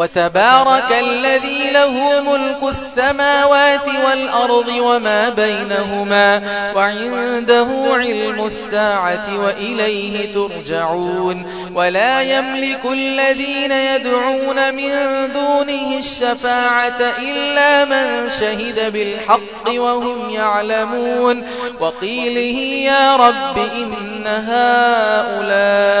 وتبارك الذي له ملك السماوات والأرض وما بينهما وعنده علم الساعة وإليه ترجعون ولا يملك الذين يدعون من دونه الشفاعة إلا من شهد بالحق وهم يعلمون وقيله يا رب إن هؤلاء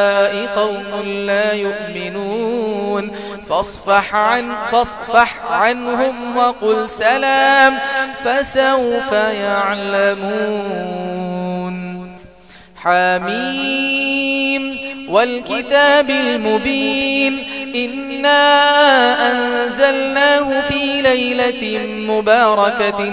قوم لا يؤمنون فاصفح, عن فاصفح عنهم وقل سلام فسوف يعلمون. حميم والكتاب المبين إنا أنزلناه في ليلة مباركة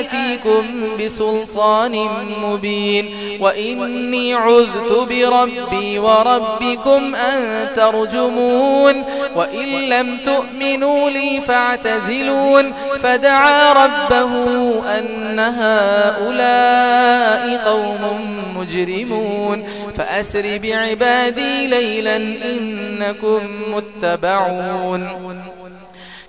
آتيكم بسلطان مبين وإني عذت بربي وربكم أن ترجمون وإن لم تؤمنوا لي فاعتزلون فدعا ربه أن هؤلاء قوم مجرمون فأسر بعبادي ليلا إنكم متبعون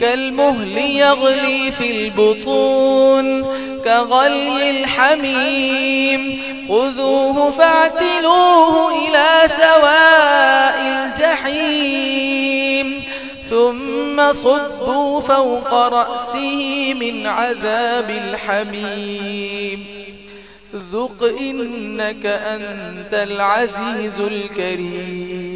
كالمهل يغلي في البطون كغلي الحميم خذوه فاعتلوه إلى سواء الجحيم ثم صبوا فوق رأسه من عذاب الحميم ذق إنك أنت العزيز الكريم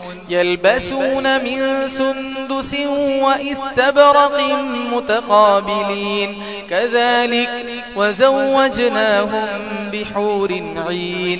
يلبسون من سندس وإستبرق متقابلين. كذلك وزوجناهم بحور عين.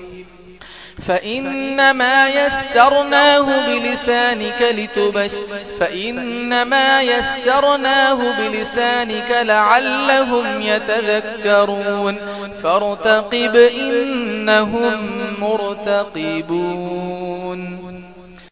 فإنما يسرناه بلسانك لتبش فإنما يسرناه بلسانك لعلهم يتذكرون فارتقب إنهم مرتقبون.